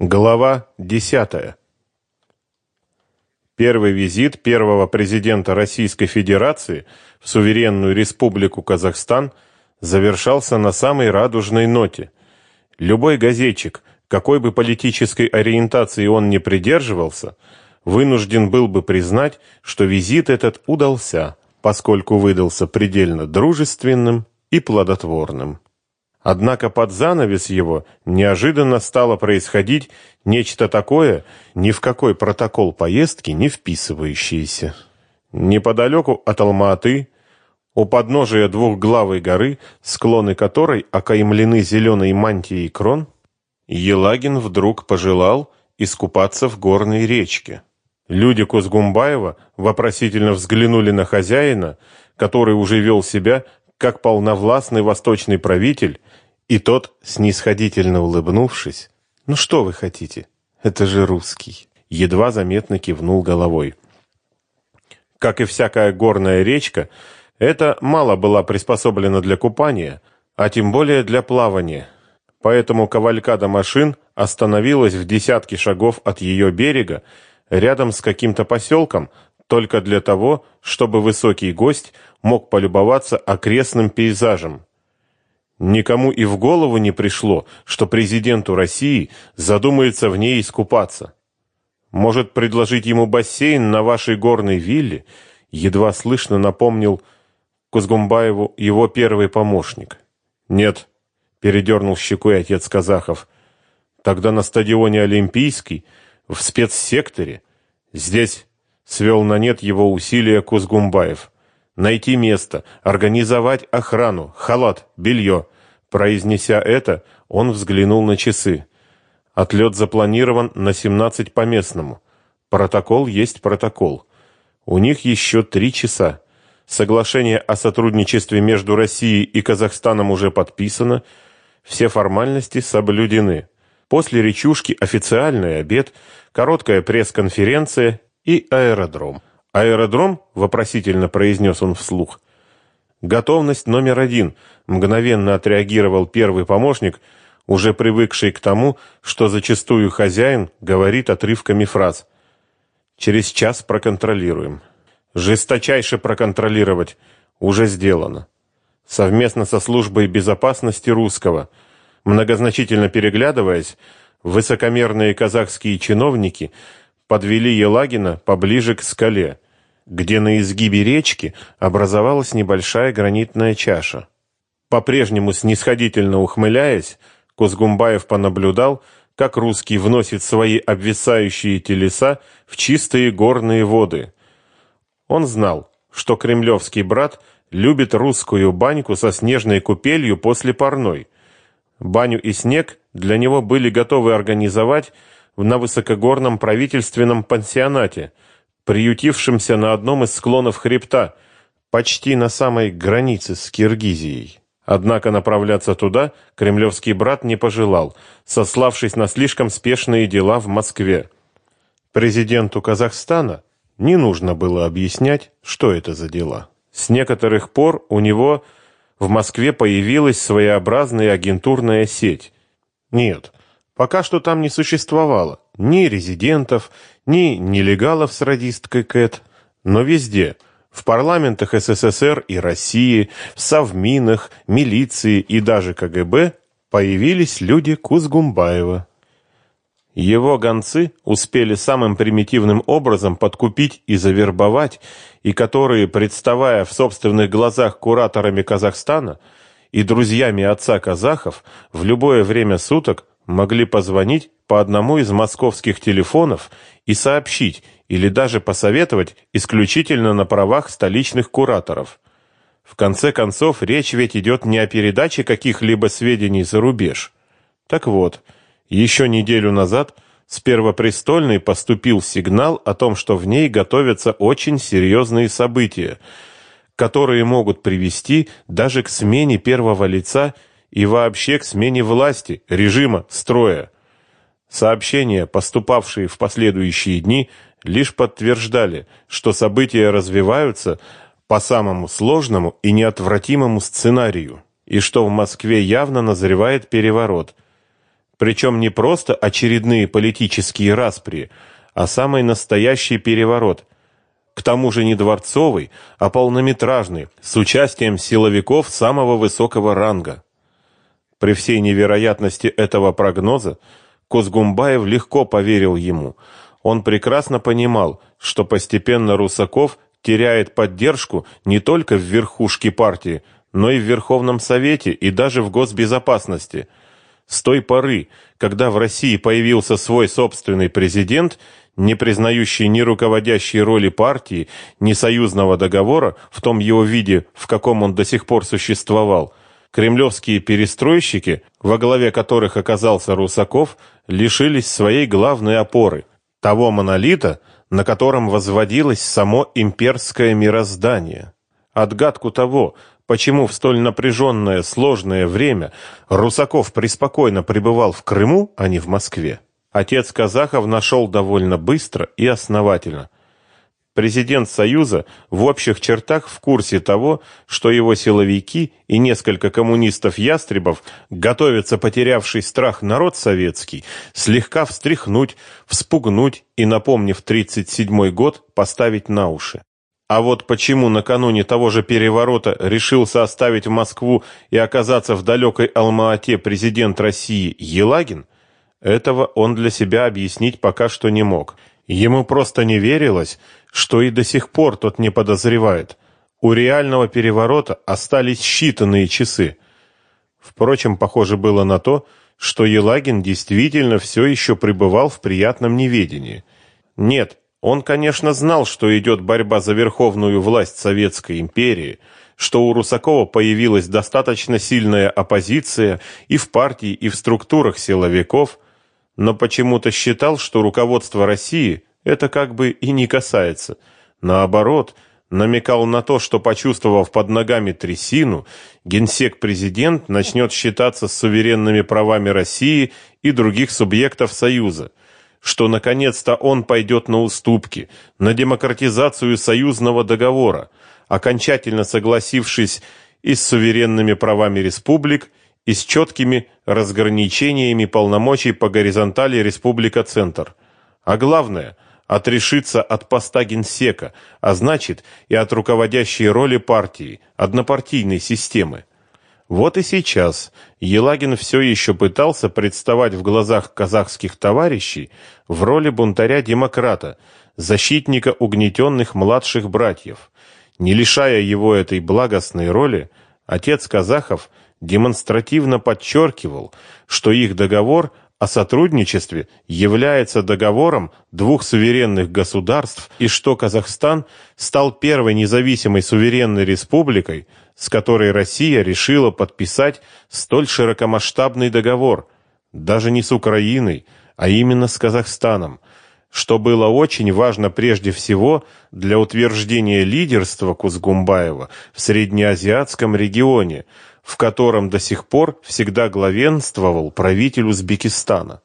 Глава 10. Первый визит первого президента Российской Федерации в суверенную республику Казахстан завершался на самой радужной ноте. Любой газетчик, какой бы политической ориентации он ни придерживался, вынужден был бы признать, что визит этот удался, поскольку выдался предельно дружественным и плодотворным. Однако под занавес его неожиданно стало происходить нечто такое, ни в какой протокол поездки не вписывающееся. Неподалеку от Алма-Аты, у подножия двухглавой горы, склоны которой окаймлены зеленой мантией крон, Елагин вдруг пожелал искупаться в горной речке. Люди Кузгумбаева вопросительно взглянули на хозяина, который уже вел себя как полновластный восточный правитель, и тот, снисходительно улыбнувшись, «Ну что вы хотите? Это же русский», едва заметно кивнул головой. Как и всякая горная речка, эта мало была приспособлена для купания, а тем более для плавания. Поэтому кавалькада машин остановилась в десятке шагов от ее берега, рядом с каким-то поселком, только для того, чтобы высокий гость мог полюбоваться окрестным пейзажем. Никому и в голову не пришло, что президенту России задумается в ней искупаться. Может, предложить ему бассейн на вашей горной вилле? Едва слышно напомнил Кузгумбаеву его первый помощник. Нет, передернул щекой отец казахов. Тогда на стадионе Олимпийский, в спецсекторе, здесь свел на нет его усилия Кузгумбаев найти место, организовать охрану, халат, белье. Произнеся это, он взглянул на часы. Отлет запланирован на 17 по местному. Протокол есть протокол. У них еще три часа. Соглашение о сотрудничестве между Россией и Казахстаном уже подписано. Все формальности соблюдены. После речушки официальный обед, короткая пресс-конференция и аэродром. Аэродром, вопросительно произнес он вслух. Готовность номер один, мгновенно отреагировал первый помощник, уже привыкший к тому, что зачастую хозяин говорит отрывками фраз. Через час проконтролируем. Жесточайше проконтролировать уже сделано. Совместно со службой безопасности русского, многозначительно переглядываясь, высокомерные казахские чиновники подвели Елагина поближе к скале, где на изгибе речки образовалась небольшая гранитная чаша. По-прежнему снисходительно ухмыляясь, Кузгумбаев понаблюдал, как русский вносит свои обвисающие телеса в чистые горные воды. Он знал, что кремлевский брат любит русскую баньку со снежной купелью после парной. Баню и снег для него были готовы организовать на высокогорном правительственном пансионате, приютившемся на одном из склонов хребта, почти на самой границе с Киргизией. Однако направляться туда кремлевский брат не пожелал, сославшись на слишком спешные дела в Москве. Президенту Казахстана не нужно было объяснять, что это за дела. С некоторых пор у него в Москве появилась своеобразная агентурная сеть. Нет, Пока что там не существовало ни резидентов, ни нелегалов с радисткой Кэт, но везде, в парламентах СССР и России, в совминах, милиции и даже КГБ появились люди Кузгумбаева. Его гонцы успели самым примитивным образом подкупить и завербовать, и которые, представая в собственных глазах кураторами Казахстана и друзьями отца казахов, в любое время суток могли позвонить по одному из московских телефонов и сообщить или даже посоветовать исключительно на правах столичных кураторов. В конце концов, речь ведь идет не о передаче каких-либо сведений за рубеж. Так вот, еще неделю назад с Первопрестольной поступил сигнал о том, что в ней готовятся очень серьезные события, которые могут привести даже к смене первого лица и вообще к смене власти, режима, строя. Сообщения, поступавшие в последующие дни, лишь подтверждали, что события развиваются по самому сложному и неотвратимому сценарию, и что в Москве явно назревает переворот. Причем не просто очередные политические распри, а самый настоящий переворот. К тому же не дворцовый, а полнометражный, с участием силовиков самого высокого ранга. При всей невероятности этого прогноза Козгумбаев легко поверил ему. Он прекрасно понимал, что постепенно Русаков теряет поддержку не только в верхушке партии, но и в Верховном Совете и даже в Госбезопасности. С той поры, когда в России появился свой собственный президент, не признающий ни руководящей роли партии, ни союзного договора в том его виде, в каком он до сих пор существовал, кремлевские перестройщики, во главе которых оказался Русаков, лишились своей главной опоры того монолита, на котором возводилось само имперское мироздание. Отгадку того, почему в столь напряженное, сложное время Русаков преспокойно пребывал в Крыму, а не в Москве, отец казахов нашел довольно быстро и основательно – Президент Союза в общих чертах в курсе того, что его силовики и несколько коммунистов-ястребов готовятся потерявший страх народ советский слегка встряхнуть, вспугнуть и, напомнив 37 год, поставить на уши. А вот почему накануне того же переворота решился оставить Москву и оказаться в далекой Алма-Ате президент России Елагин, этого он для себя объяснить пока что не мог. Ему просто не верилось, что и до сих пор тот не подозревает. У реального переворота остались считанные часы. Впрочем, похоже было на то, что Елагин действительно все еще пребывал в приятном неведении. Нет, он, конечно, знал, что идет борьба за верховную власть Советской империи, что у Русакова появилась достаточно сильная оппозиция и в партии, и в структурах силовиков, но почему-то считал, что руководство России это как бы и не касается. Наоборот, намекал на то, что, почувствовав под ногами трясину, генсек-президент начнет считаться с суверенными правами России и других субъектов Союза, что, наконец-то, он пойдет на уступки, на демократизацию союзного договора, окончательно согласившись и с суверенными правами республик, и с четкими разграничениями полномочий по горизонтали Республика-Центр. А главное – отрешиться от поста генсека, а значит и от руководящей роли партии, однопартийной системы. Вот и сейчас Елагин все еще пытался представать в глазах казахских товарищей в роли бунтаря-демократа, защитника угнетенных младших братьев. Не лишая его этой благостной роли, отец казахов демонстративно подчеркивал, что их договор – о сотрудничестве является договором двух суверенных государств и что Казахстан стал первой независимой суверенной республикой, с которой Россия решила подписать столь широкомасштабный договор, даже не с Украиной, а именно с Казахстаном, что было очень важно прежде всего для утверждения лидерства Кузгумбаева в среднеазиатском регионе – в котором до сих пор всегда главенствовал правитель Узбекистана.